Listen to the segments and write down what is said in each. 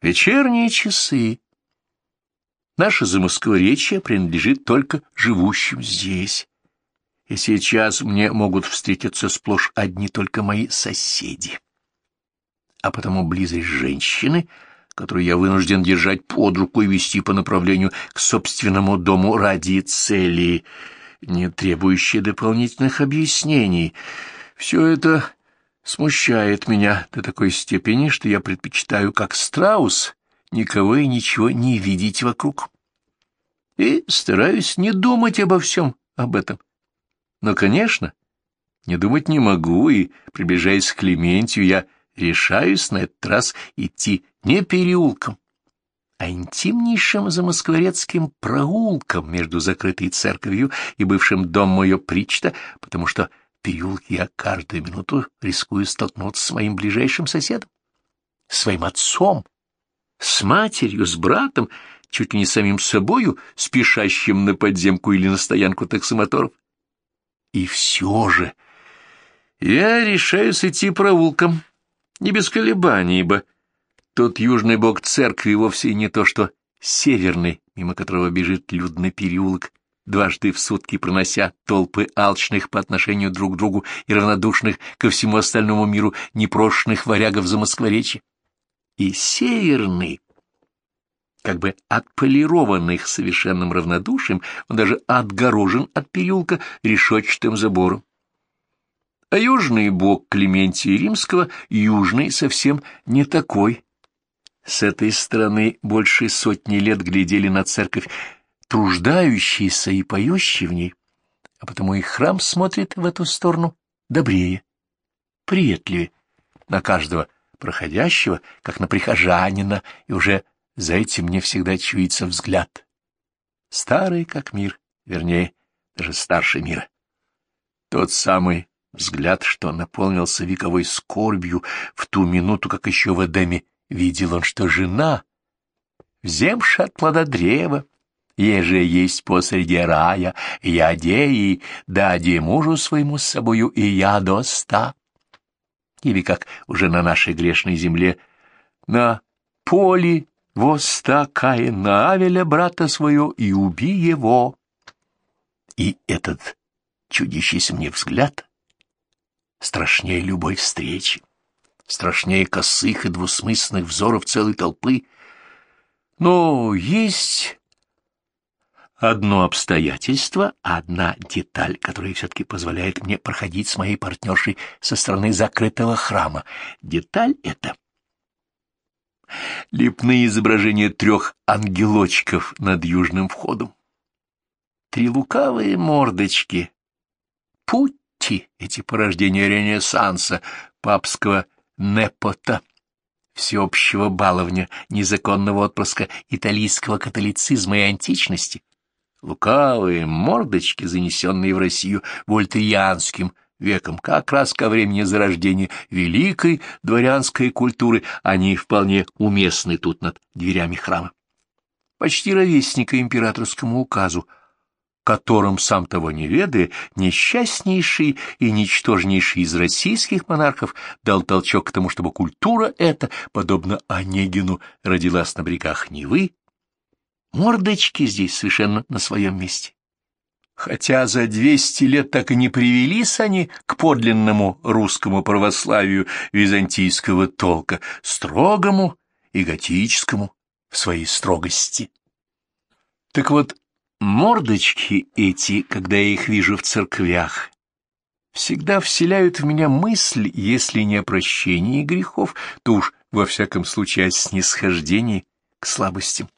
Вечерние часы. Наше замоскворечье принадлежит только живущим здесь. И сейчас мне могут встретиться сплошь одни только мои соседи. А потому близость женщины, которую я вынужден держать под руку и вести по направлению к собственному дому ради цели, не требующей дополнительных объяснений, все это смущает меня до такой степени, что я предпочитаю, как страус, никого и ничего не видеть вокруг. И стараюсь не думать обо всем об этом. Но, конечно, не думать не могу, и, приближаясь к Клементию, я решаюсь на этот раз идти не переулком, а интимнейшим замоскворецким проулком между закрытой церковью и бывшим домом ее причта, потому что переулке я каждую минуту рискую столкнуться с моим ближайшим соседом, своим отцом, с матерью, с братом, чуть ли не самим собою, спешащим на подземку или на стоянку таксомоторов. И все же я решаюсь идти проулком, не без колебаний, ибо тот южный бок церкви вовсе не то, что северный, мимо которого бежит людный переулок, дважды в сутки пронося толпы алчных по отношению друг к другу и равнодушных ко всему остальному миру непрошенных варягов за Москворечье. И северный, как бы отполированный их совершенным равнодушием, он даже отгорожен от переулка решетчатым забором. А южный бок Клементия Римского, южный, совсем не такой. С этой стороны больше сотни лет глядели на церковь труждающиеся и поющие в ней, а потому и храм смотрит в эту сторону добрее, приветливее на каждого проходящего, как на прихожанина, и уже за этим мне всегда чуется взгляд. Старый как мир, вернее, даже старше мира. Тот самый взгляд, что наполнился вековой скорбью в ту минуту, как еще в Эдеме видел он, что жена, вземши от плода древа, еже есть посреди рая, я деи, дади мужу своему с собою, и я до ста. Или как уже на нашей грешной земле, на поле Востакая на Авеля брата своего и уби его. И этот чудящийся мне взгляд страшнее любой встречи, страшнее косых и двусмысленных взоров целой толпы. Но есть одно обстоятельство, одна деталь, которая все-таки позволяет мне проходить с моей партнершей со стороны закрытого храма. Деталь эта — лепные изображения трех ангелочков над южным входом. Три лукавые мордочки. Путти, эти порождения Ренессанса, папского непота, всеобщего баловня, незаконного отпрыска итальянского католицизма и античности. Лукавые мордочки, занесенные в Россию вольтерианским веком, как раз ко времени зарождения великой дворянской культуры, они вполне уместны тут над дверями храма. Почти ровесника императорскому указу, которым, сам того не ведая, несчастнейший и ничтожнейший из российских монархов дал толчок к тому, чтобы культура эта, подобно Онегину, родилась на берегах Невы, мордочки здесь совершенно на своем месте хотя за двести лет так и не привелись они к подлинному русскому православию византийского толка, строгому и готическому в своей строгости. Так вот, мордочки эти, когда я их вижу в церквях, всегда вселяют в меня мысль, если не о прощении грехов, то уж во всяком случае о снисхождении к слабостям.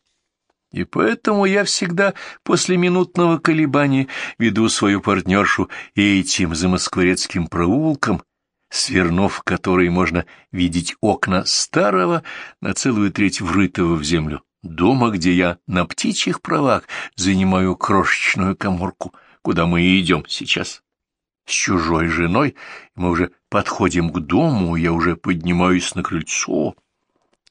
И поэтому я всегда после минутного колебания веду свою партнершу этим замоскворецким проулком, свернув который можно видеть окна старого на целую треть врытого в землю дома, где я на птичьих правах занимаю крошечную коморку, куда мы и идем сейчас. С чужой женой мы уже подходим к дому, я уже поднимаюсь на крыльцо,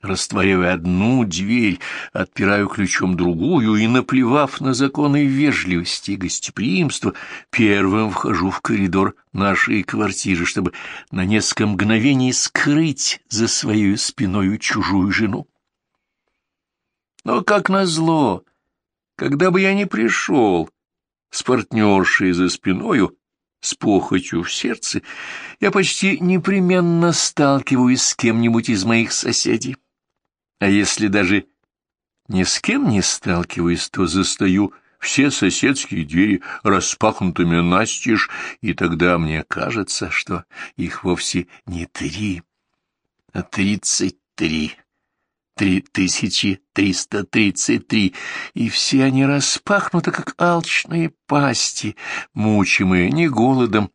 Растворяю одну дверь, отпираю ключом другую и, наплевав на законы вежливости и гостеприимства, первым вхожу в коридор нашей квартиры, чтобы на несколько мгновений скрыть за своей спиной чужую жену. Но, как назло, когда бы я не пришел с партнершей за спиною, с похотью в сердце, я почти непременно сталкиваюсь с кем-нибудь из моих соседей. А если даже ни с кем не сталкиваюсь, то застаю все соседские двери распахнутыми настежь, и тогда мне кажется, что их вовсе не три, а тридцать три. Три тысячи триста тридцать три, и все они распахнуты, как алчные пасти, мучимые не голодом,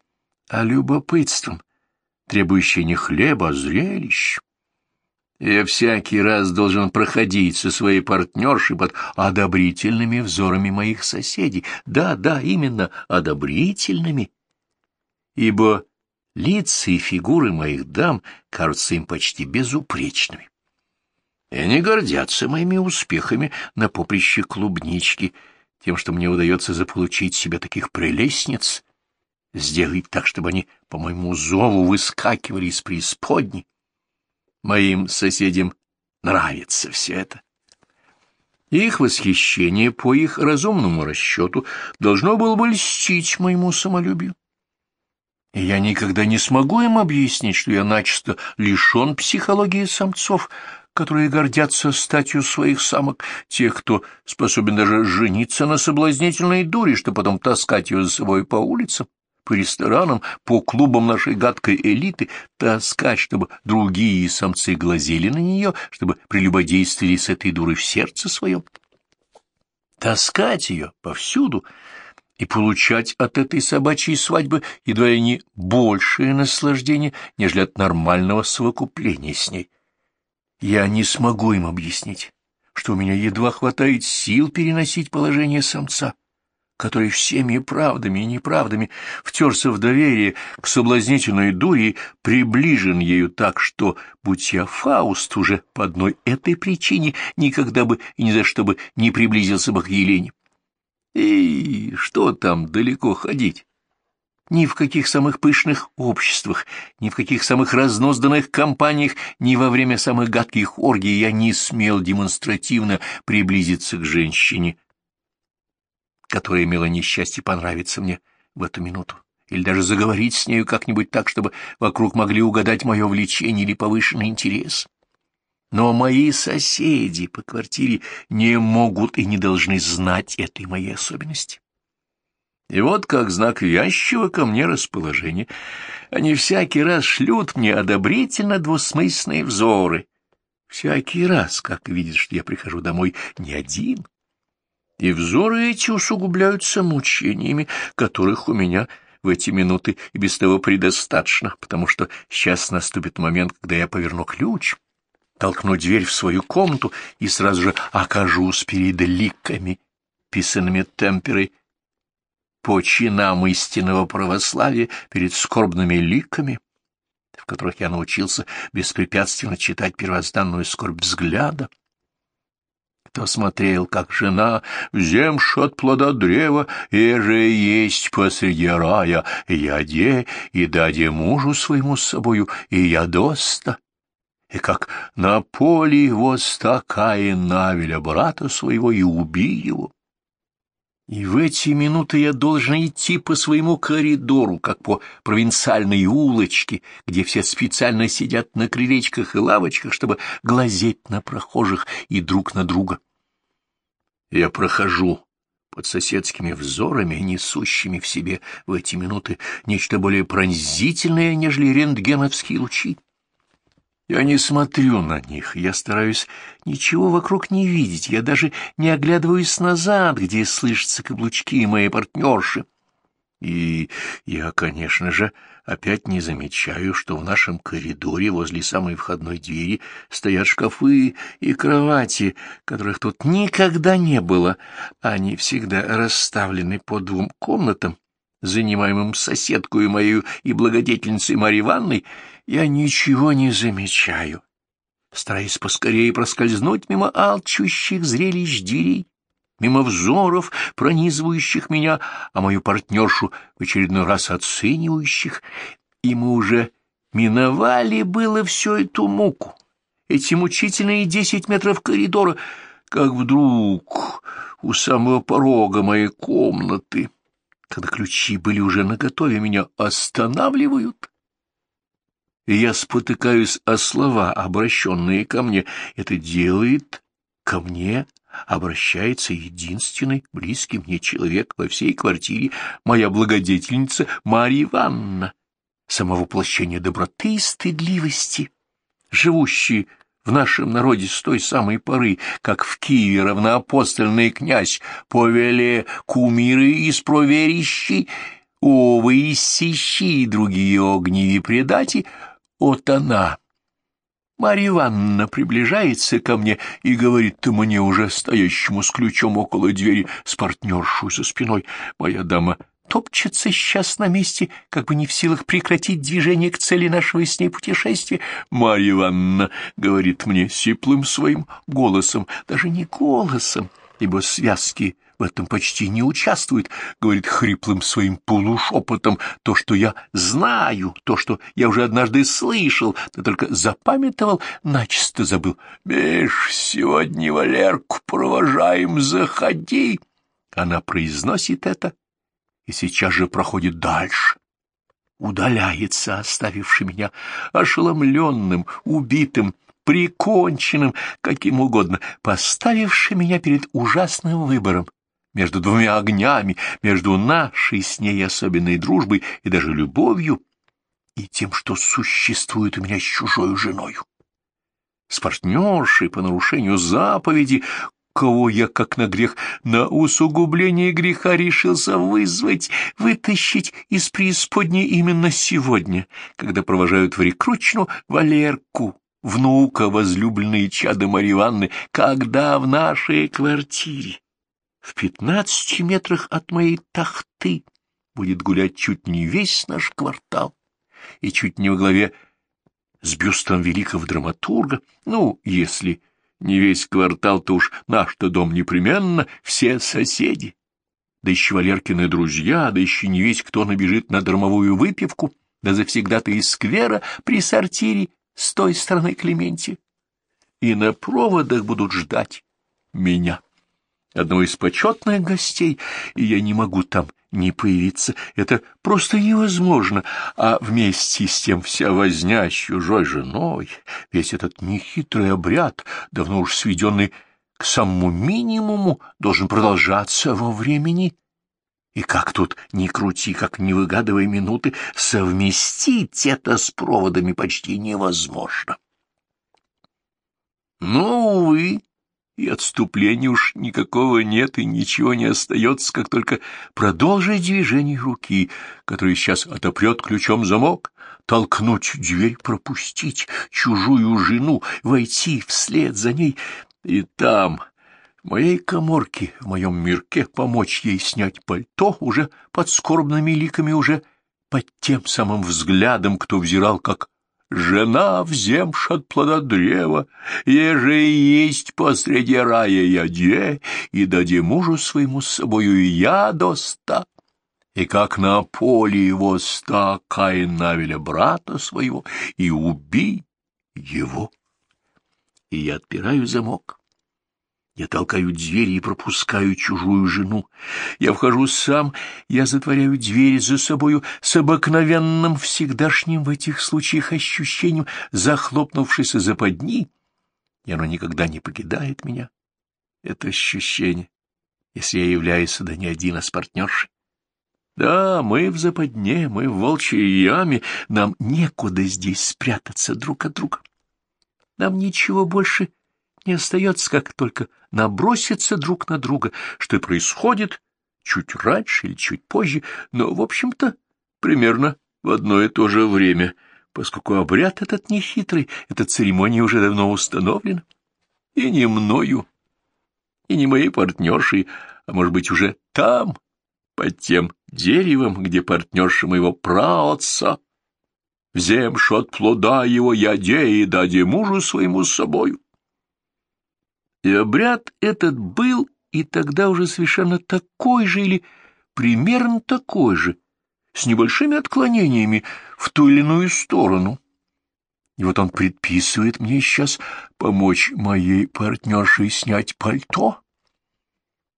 а любопытством, требующие не хлеба, а зрелищ. Я всякий раз должен проходить со своей партнершей под одобрительными взорами моих соседей. Да, да, именно одобрительными. Ибо лица и фигуры моих дам кажутся им почти безупречными. И они гордятся моими успехами на поприще клубнички, тем, что мне удается заполучить себе таких прелестниц, сделать так, чтобы они по моему зову выскакивали из преисподней. Моим соседям нравится все это. Их восхищение по их разумному расчету должно было бы льстить моему самолюбию. И я никогда не смогу им объяснить, что я начисто лишен психологии самцов, которые гордятся статью своих самок, тех, кто способен даже жениться на соблазнительной дуре, чтобы потом таскать ее за собой по улицам по ресторанам, по клубам нашей гадкой элиты, таскать, чтобы другие самцы глазели на нее, чтобы прелюбодействовали с этой дурой в сердце своем. Таскать ее повсюду и получать от этой собачьей свадьбы едва ли не большее наслаждение, нежели от нормального совокупления с ней. Я не смогу им объяснить, что у меня едва хватает сил переносить положение самца который всеми правдами и неправдами втерся в доверие к соблазнительной дуре, приближен ею так, что, будь я Фауст уже по одной этой причине, никогда бы и ни за что бы не приблизился бы к Елене. И что там далеко ходить? Ни в каких самых пышных обществах, ни в каких самых разнозданных компаниях, ни во время самых гадких оргий я не смел демонстративно приблизиться к женщине, которая имела несчастье понравиться мне в эту минуту, или даже заговорить с нею как-нибудь так, чтобы вокруг могли угадать мое влечение или повышенный интерес. Но мои соседи по квартире не могут и не должны знать этой моей особенности. И вот как знак вязчего ко мне расположения, они всякий раз шлют мне одобрительно двусмысленные взоры. Всякий раз, как видят, что я прихожу домой не один, и взоры эти усугубляются мучениями, которых у меня в эти минуты и без того предостаточно, потому что сейчас наступит момент, когда я поверну ключ, толкну дверь в свою комнату и сразу же окажусь перед ликами, писанными темперой, по чинам истинного православия, перед скорбными ликами, в которых я научился беспрепятственно читать первозданную скорбь взгляда, кто смотрел, как жена, вземши от плода древа, и же есть посреди рая, яде, и даде мужу своему с собою, и ядоста. И как на поле его стакая навеля брата своего и убей его. И в эти минуты я должен идти по своему коридору, как по провинциальной улочке, где все специально сидят на крылечках и лавочках, чтобы глазеть на прохожих и друг на друга. Я прохожу под соседскими взорами, несущими в себе в эти минуты нечто более пронзительное, нежели рентгеновские лучи. Я не смотрю на них, я стараюсь ничего вокруг не видеть, я даже не оглядываюсь назад, где слышатся каблучки моей партнерши. И я, конечно же, опять не замечаю, что в нашем коридоре возле самой входной двери стоят шкафы и кровати, которых тут никогда не было. Они всегда расставлены по двум комнатам, занимаемым соседкой мою и благодетельницей Марьей Ивановной. Я ничего не замечаю, стараясь поскорее проскользнуть мимо алчущих зрелищ дверей мимо взоров, пронизывающих меня, а мою партнершу в очередной раз оценивающих, и мы уже миновали было всю эту муку, эти мучительные десять метров коридора, как вдруг у самого порога моей комнаты, когда ключи были уже наготове, меня останавливают. Я спотыкаюсь о слова, обращенные ко мне. Это делает ко мне обращается единственный близкий мне человек во всей квартире, моя благодетельница Марья Ивановна, самовоплощение доброты и стыдливости, живущий в нашем народе с той самой поры, как в Киеве равноапостольный князь повеле кумиры из проверищи, овы исищи и другие огневи предати, от она, Марья Ивановна приближается ко мне и говорит ты мне уже стоящему с ключом около двери с партнершу за спиной. Моя дама топчется сейчас на месте, как бы не в силах прекратить движение к цели нашего с ней путешествия. Марья Ивановна говорит мне сиплым своим голосом, даже не голосом, ибо связки в этом почти не участвует, говорит хриплым своим полушепотом то, что я знаю, то, что я уже однажды слышал, да только запамятовал, начисто забыл. «Бишь, сегодня Валерку провожаем, заходи!» Она произносит это и сейчас же проходит дальше удаляется, оставивший меня ошеломленным, убитым, приконченным, каким угодно, поставивший меня перед ужасным выбором между двумя огнями, между нашей с ней особенной дружбой и даже любовью, и тем, что существует у меня с чужой женою. С партнершей по нарушению заповеди, кого я, как на грех, на усугубление греха решился вызвать, вытащить из преисподней именно сегодня, когда провожают в рекручну Валерку, внука возлюбленной чада Марьи Ивановны, когда в нашей квартире в пятнадцати метрах от моей тахты будет гулять чуть не весь наш квартал, и чуть не во главе с бюстом великого драматурга, ну, если не весь квартал, то уж наш-то дом непременно, все соседи. Да еще Валеркины друзья, да еще не весь кто набежит на дармовую выпивку, да завсегда-то из сквера при сортире с той стороны Клементия. И на проводах будут ждать меня одного из почетных гостей, и я не могу там не появиться. Это просто невозможно. А вместе с тем вся возня с чужой женой, весь этот нехитрый обряд, давно уж сведенный к самому минимуму, должен продолжаться во времени. И как тут ни крути, как не выгадывай минуты, совместить это с проводами почти невозможно. Но, увы, и отступления уж никакого нет, и ничего не остается, как только продолжить движение руки, который сейчас отопрет ключом замок, толкнуть дверь, пропустить чужую жену, войти вслед за ней, и там, в моей коморке, в моем мирке, помочь ей снять пальто уже под скорбными ликами, уже под тем самым взглядом, кто взирал, как Жена, вземша от плода древа, еже есть посреди рая яде, и даде мужу своему с собою я. И как на поле его ста Каин навеля брата своего, и убей его. И я отпираю замок. Я толкаю двери и пропускаю чужую жену. Я вхожу сам, я затворяю дверь за собою с обыкновенным всегдашним в этих случаях ощущением захлопнувшейся западни, и оно никогда не покидает меня. Это ощущение, если я являюсь сюда не один, а с партнершей. Да, мы в западне, мы в волчьей яме, нам некуда здесь спрятаться друг от друга. Нам ничего больше не остается, как только наброситься друг на друга, что и происходит чуть раньше или чуть позже, но, в общем-то, примерно в одно и то же время, поскольку обряд этот нехитрый, эта церемония уже давно установлена. И не мною, и не моей партнершей, а, может быть, уже там, под тем деревом, где партнерша моего праотца. Вземши от плода его яде и даде мужу своему с собою. И обряд этот был и тогда уже совершенно такой же или примерно такой же, с небольшими отклонениями в ту или иную сторону. И вот он предписывает мне сейчас помочь моей партнерше снять пальто.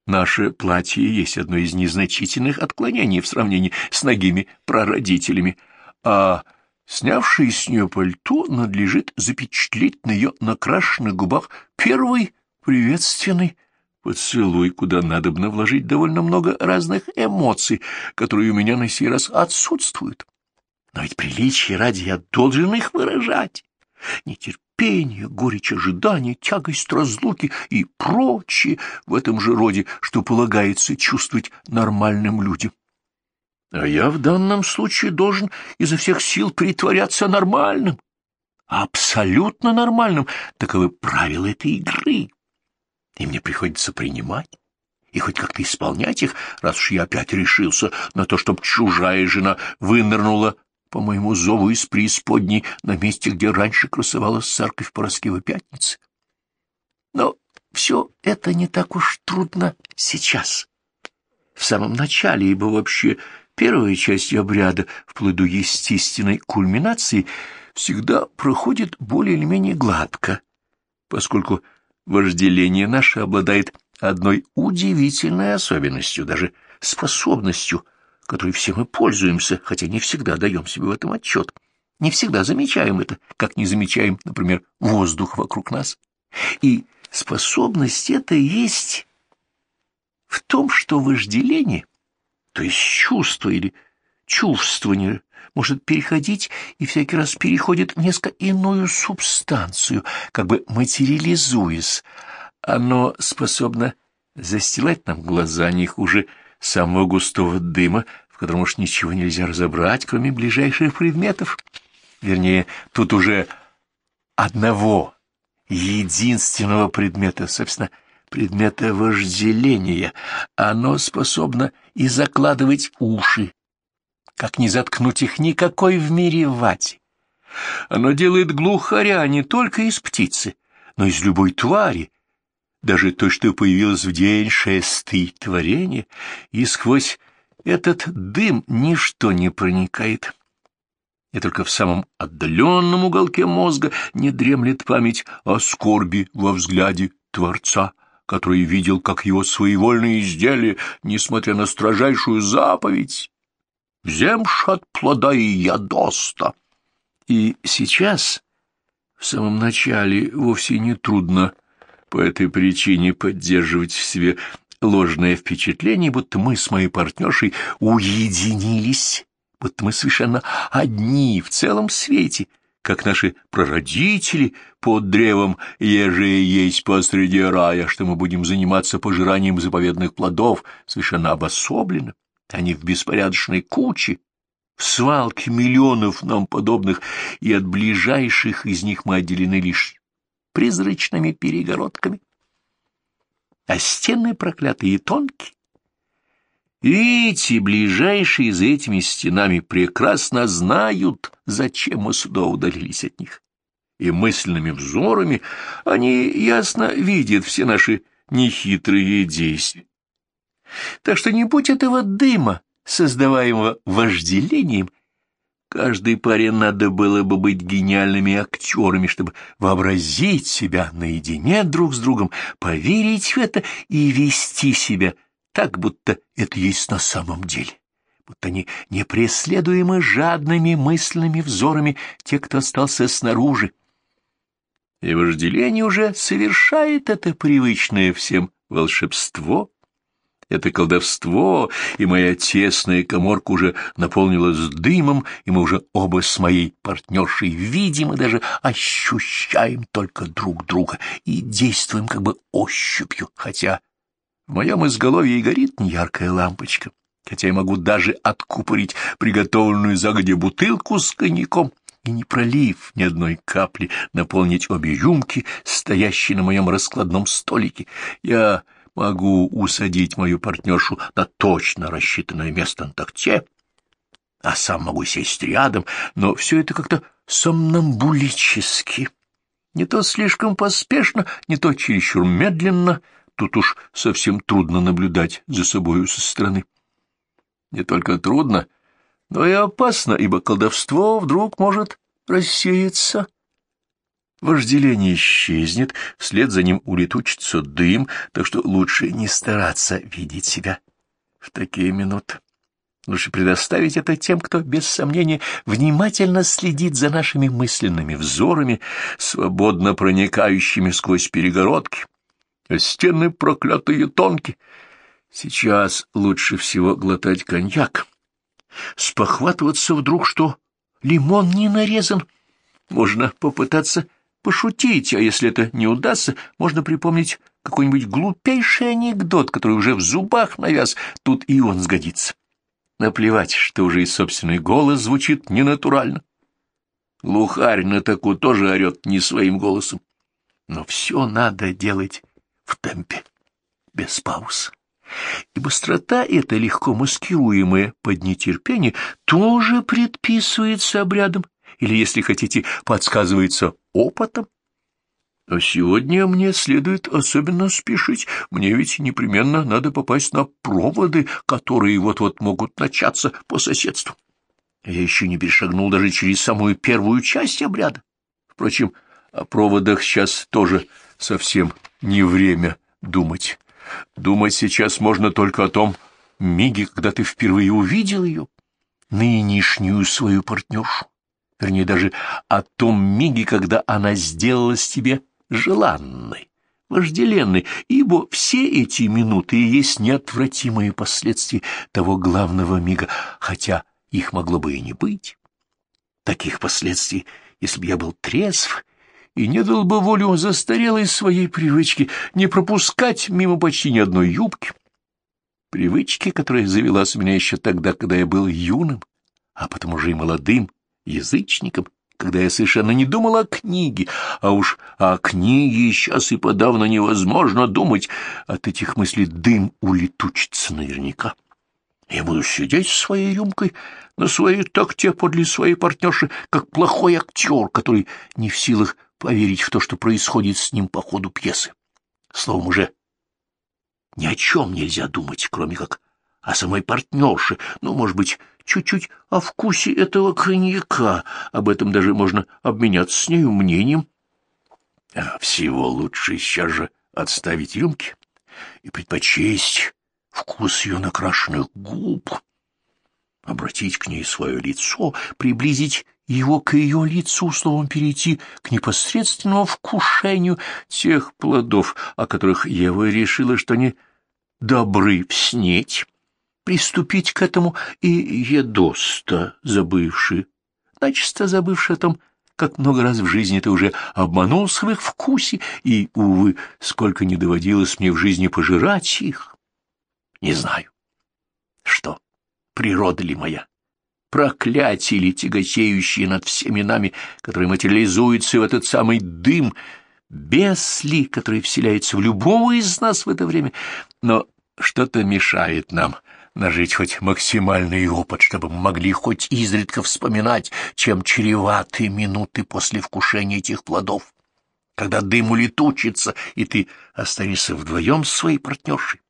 Наше платье есть одно из незначительных отклонений в сравнении с ногими прародителями, а снявшее с нее пальто надлежит запечатлеть на ее накрашенных губах первый приветственный поцелуй, куда надобно вложить довольно много разных эмоций, которые у меня на сей раз отсутствуют. Но ведь приличие ради я должен их выражать. Нетерпение, горечь ожидания, тягость разлуки и прочее в этом же роде, что полагается чувствовать нормальным людям. А я в данном случае должен изо всех сил притворяться нормальным, абсолютно нормальным. Таковы правила этой игры. И мне приходится принимать и хоть как-то исполнять их, раз уж я опять решился на то, чтобы чужая жена вынырнула по моему зову из преисподней на месте, где раньше красовалась церковь Пороскевой Пятницы. Но все это не так уж трудно сейчас. В самом начале, ибо вообще первая часть обряда, вплоть до естественной кульминации, всегда проходит более или менее гладко, поскольку вожделение наше обладает одной удивительной особенностью, даже способностью — которой все мы пользуемся, хотя не всегда даем себе в этом отчет. Не всегда замечаем это, как не замечаем, например, воздух вокруг нас. И способность это есть в том, что вожделение, то есть чувство или чувствование, может переходить и всякий раз переходит в несколько иную субстанцию, как бы материализуясь. Оно способно застилать нам глаза не хуже самого густого дыма, в котором уж ничего нельзя разобрать, кроме ближайших предметов. Вернее, тут уже одного, единственного предмета, собственно, предмета вожделения. Оно способно и закладывать уши, как не заткнуть их никакой в мире вати. Оно делает глухаря не только из птицы, но из любой твари, даже то, что появилось в день шестый творения, и сквозь этот дым ничто не проникает. И только в самом отдаленном уголке мозга не дремлет память о скорби во взгляде Творца, который видел, как его своевольные изделия, несмотря на строжайшую заповедь, «Земш от плода и ядоста». И сейчас, в самом начале, вовсе не трудно по этой причине поддерживать в себе ложное впечатление, будто мы с моей партнершей уединились, будто мы совершенно одни в целом свете, как наши прародители под древом еже есть посреди рая, что мы будем заниматься пожиранием заповедных плодов совершенно обособленно, не в беспорядочной куче, в свалке миллионов нам подобных, и от ближайших из них мы отделены лишь призрачными перегородками. А стены проклятые тонкие. И эти, ближайшие за этими стенами, прекрасно знают, зачем мы сюда удалились от них. И мысленными взорами они ясно видят все наши нехитрые действия. Так что не будь этого дыма, создаваемого вожделением, Каждой паре надо было бы быть гениальными актерами, чтобы вообразить себя наедине друг с другом, поверить в это и вести себя так, будто это есть на самом деле, будто они непреследуемы жадными мысленными взорами те, кто остался снаружи. И вожделение уже совершает это привычное всем волшебство, это колдовство, и моя тесная коморка уже наполнилась дымом, и мы уже оба с моей партнершей видим и даже ощущаем только друг друга и действуем как бы ощупью, хотя в моем изголовье и горит неяркая лампочка, хотя я могу даже откупорить приготовленную загодя бутылку с коньяком и, не пролив ни одной капли, наполнить обе рюмки, стоящие на моем раскладном столике. Я могу усадить мою партнершу на точно рассчитанное место на такте, а сам могу сесть рядом, но все это как-то сомнамбулически. Не то слишком поспешно, не то чересчур медленно, тут уж совсем трудно наблюдать за собою со стороны. Не только трудно, но и опасно, ибо колдовство вдруг может рассеяться, Вожделение исчезнет, вслед за ним улетучится дым, так что лучше не стараться видеть себя в такие минуты. Лучше предоставить это тем, кто, без сомнения, внимательно следит за нашими мысленными взорами, свободно проникающими сквозь перегородки. А стены проклятые тонкие. Сейчас лучше всего глотать коньяк. Спохватываться вдруг, что лимон не нарезан. Можно попытаться пошутить, а если это не удастся, можно припомнить какой-нибудь глупейший анекдот, который уже в зубах навяз, тут и он сгодится. Наплевать, что уже и собственный голос звучит ненатурально. Глухарь на таку тоже орет не своим голосом. Но все надо делать в темпе, без пауз. И быстрота эта, легко маскируемая под нетерпение, тоже предписывается обрядом, или, если хотите, подсказывается опытом. А сегодня мне следует особенно спешить. Мне ведь непременно надо попасть на проводы, которые вот-вот могут начаться по соседству. Я еще не перешагнул даже через самую первую часть обряда. Впрочем, о проводах сейчас тоже совсем не время думать. Думать сейчас можно только о том миге, когда ты впервые увидел ее, нынешнюю свою партнершу. Вернее, даже о том миге, когда она сделалась тебе желанной, вожделенной, ибо все эти минуты и есть неотвратимые последствия того главного мига, хотя их могло бы и не быть. Таких последствий, если бы я был трезв и не дал бы волю застарелой своей привычки не пропускать мимо почти ни одной юбки, привычки, которая завелась у меня еще тогда, когда я был юным, а потом уже и молодым язычником, когда я совершенно не думал о книге, а уж о книге сейчас и подавно невозможно думать, от этих мыслей дым улетучится наверняка. Я буду сидеть с своей рюмкой на своей такте подле своей партнерши, как плохой актер, который не в силах поверить в то, что происходит с ним по ходу пьесы. Словом, уже ни о чем нельзя думать, кроме как о самой партнерше, ну, может быть, чуть-чуть о вкусе этого коньяка. Об этом даже можно обменяться с нею мнением. А всего лучше сейчас же отставить рюмки и предпочесть вкус ее накрашенных губ, обратить к ней свое лицо, приблизить его к ее лицу, словом, перейти к непосредственному вкушению тех плодов, о которых Ева решила, что они добры в снеть приступить к этому и едоста, забывший, начисто забывший о том, как много раз в жизни ты уже обманул в их вкусе, и, увы, сколько не доводилось мне в жизни пожирать их. Не знаю. Что, природа ли моя? Проклятие ли тяготеющие над всеми нами, которые материализуются в этот самый дым, бес ли, который вселяется в любого из нас в это время, но что-то мешает нам нажить хоть максимальный опыт, чтобы могли хоть изредка вспоминать, чем чреваты минуты после вкушения этих плодов, когда дым улетучится, и ты останешься вдвоем с своей партнершей.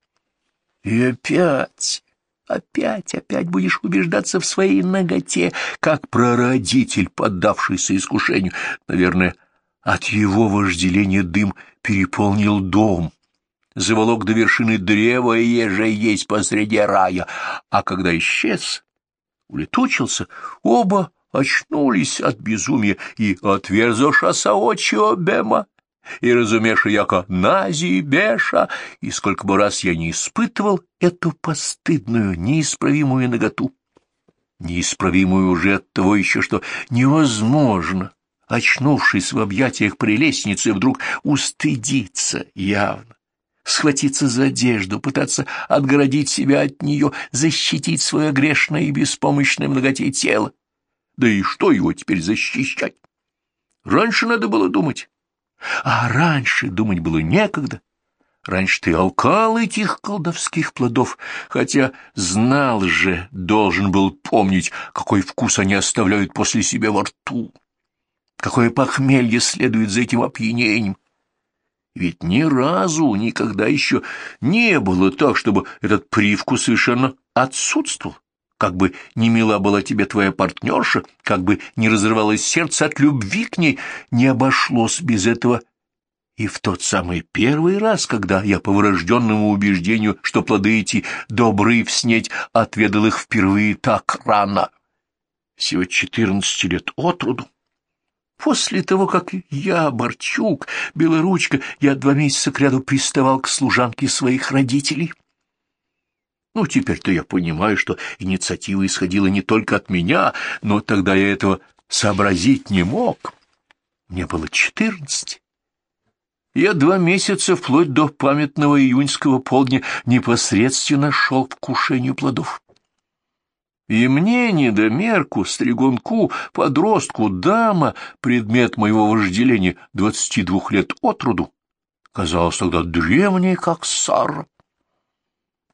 И опять, опять, опять будешь убеждаться в своей ноготе, как прародитель, поддавшийся искушению. Наверное, от его вожделения дым переполнил дом, заволок до вершины древа, еже есть посреди рая. А когда исчез, улетучился, оба очнулись от безумия и отверзошася очи обема. И, разумеешь, яко нази беша, и сколько бы раз я не испытывал эту постыдную, неисправимую наготу, неисправимую уже от того еще, что невозможно, очнувшись в объятиях прелестницы, вдруг устыдиться явно схватиться за одежду, пытаться отгородить себя от нее, защитить свое грешное и беспомощное многотей тело. Да и что его теперь защищать? Раньше надо было думать. А раньше думать было некогда. Раньше ты алкал этих колдовских плодов, хотя знал же, должен был помнить, какой вкус они оставляют после себя во рту. Какое похмелье следует за этим опьянением. Ведь ни разу, никогда еще не было так, чтобы этот привкус совершенно отсутствовал. как бы не мила была тебе твоя партнерша, как бы не разрывалось сердце от любви к ней, не обошлось без этого. И в тот самый первый раз, когда я по врожденному убеждению, что плоды эти добры снеть, отведал их впервые так рано, всего четырнадцати лет от роду. После того, как я, Борчук, Белоручка, я два месяца кряду приставал к служанке своих родителей. Ну, теперь-то я понимаю, что инициатива исходила не только от меня, но тогда я этого сообразить не мог. Мне было четырнадцать. Я два месяца, вплоть до памятного июньского полдня, непосредственно шел к кушению плодов. И мне, недомерку, стригунку, подростку, дама, предмет моего вожделения двадцати двух лет от роду, казалось тогда древней, как Сара.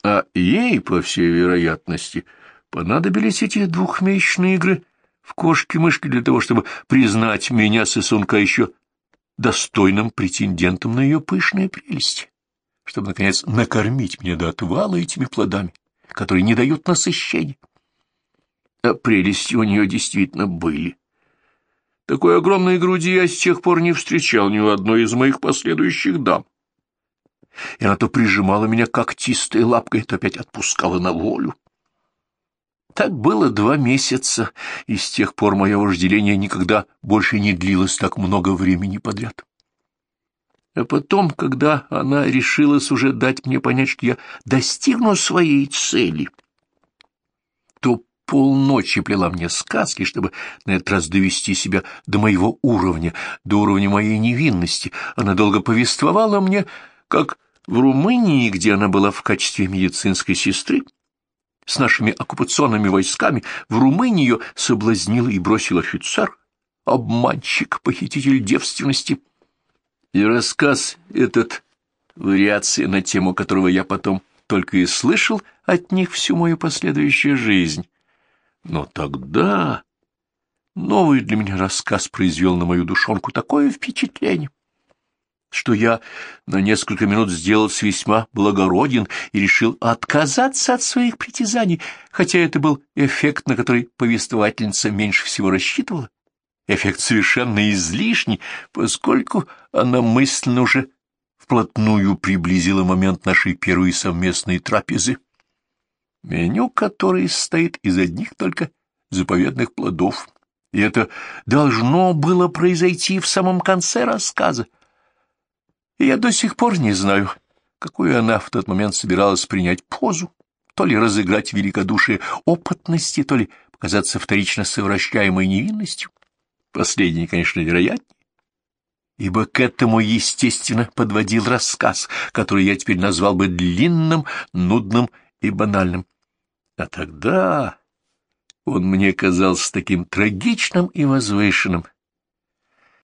А ей, по всей вероятности, понадобились эти двухмесячные игры в кошки-мышки для того, чтобы признать меня, сосунка, еще достойным претендентом на ее пышные прелести, чтобы, наконец, накормить меня до отвала этими плодами, которые не дают насыщения. А прелести у нее действительно были. Такой огромной груди я с тех пор не встречал ни у одной из моих последующих дам. И она то прижимала меня когтистой лапкой, то опять отпускала на волю. Так было два месяца, и с тех пор мое вожделение никогда больше не длилось так много времени подряд. А потом, когда она решилась уже дать мне понять, что я достигну своей цели, полночи плела мне сказки, чтобы на этот раз довести себя до моего уровня, до уровня моей невинности. Она долго повествовала мне, как в Румынии, где она была в качестве медицинской сестры, с нашими оккупационными войсками, в Румынии ее соблазнил и бросил офицер, обманщик, похититель девственности. И рассказ этот, вариация на тему которого я потом только и слышал от них всю мою последующую жизнь. Но тогда новый для меня рассказ произвел на мою душонку такое впечатление, что я на несколько минут сделался весьма благороден и решил отказаться от своих притязаний, хотя это был эффект, на который повествовательница меньше всего рассчитывала. Эффект совершенно излишний, поскольку она мысленно уже вплотную приблизила момент нашей первой совместной трапезы меню которое состоит из одних только заповедных плодов. И это должно было произойти в самом конце рассказа. И я до сих пор не знаю, какую она в тот момент собиралась принять позу, то ли разыграть великодушие опытности, то ли показаться вторично совращаемой невинностью. Последнее, конечно, вероятнее, ибо к этому, естественно, подводил рассказ, который я теперь назвал бы длинным, нудным и банальным. А тогда он мне казался таким трагичным и возвышенным,